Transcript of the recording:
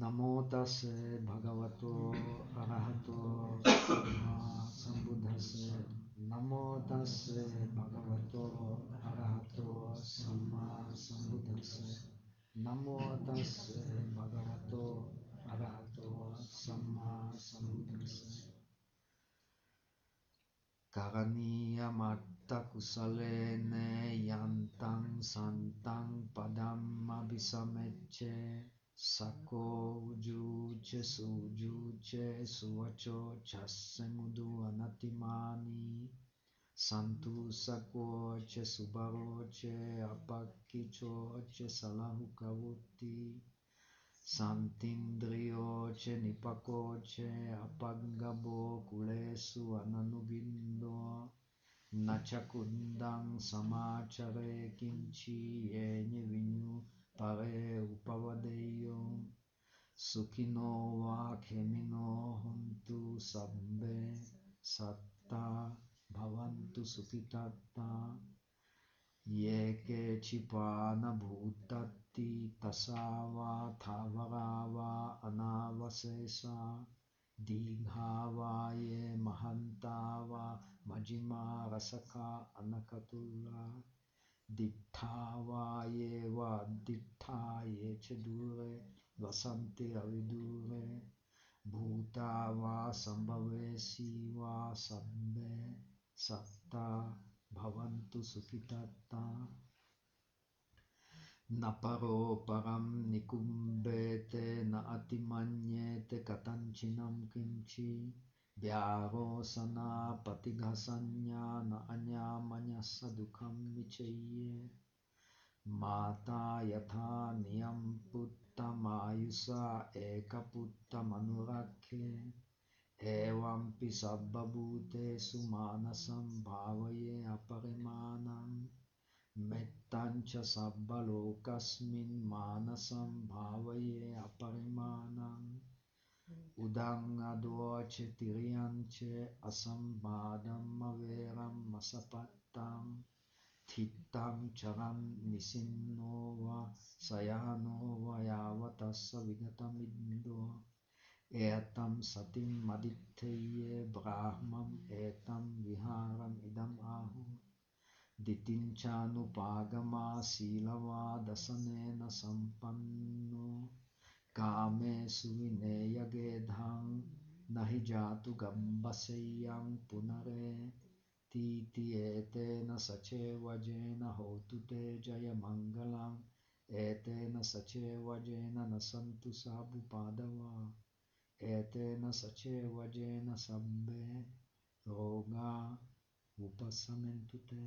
Namo tase bhagavato arahato sambuddhase. Namo tase bhagavato arahato samma sambuddhase. Namo tase bhagavato arahato samma sambuddhase. Karaniya matta kusalene yantang santang padam abhisamecce Sako ujuche sujuche suvacho chasemudu anatimani Santu sakoche subaroche apakichoche salahukavuti Santindriyoche nipakoche apagabo kulesu ananubindo Nachakundang samachare kinchi yenye vinyu pare upavadeyo sukino va khemino hontu sabbe satta bhavantu sukitatta yeke chipana bhutatti tasava thavarava anavasesa dīghāvā ye mahantāvā majima rasaka anakatula Dittha ye va dittha ye chedure vasanti avidure bhuta va sambhavesi va sabbe satta bhavantu sukhitatta. Naparo param nikumbete na atimanyete katanchinam kimchi Vyārosana patighasanya na anyamanyasa dukham vichayye. Mata yatha niyam mayusa eka putta manurakhe Evampi sabbabhute sumanasam bhavaye aparimanam Mettancha sabbalokasmin manasam bhavaye aparimanam udang advoce tiriance asambadam averam masapattam thittam charam nisinova sayanova yavatassa vigatamindo etam satim madittheye brahmam etam viharam idam ahu ditinchánupágama sílava dasanena sampanno Kame suvineya gedhang nahi jatu gambaseyang punare titi etena sache vajena hotute jaya mangalam etena sache vajena nasantu sabu padava etena sache vajena sabbe roga upasamentute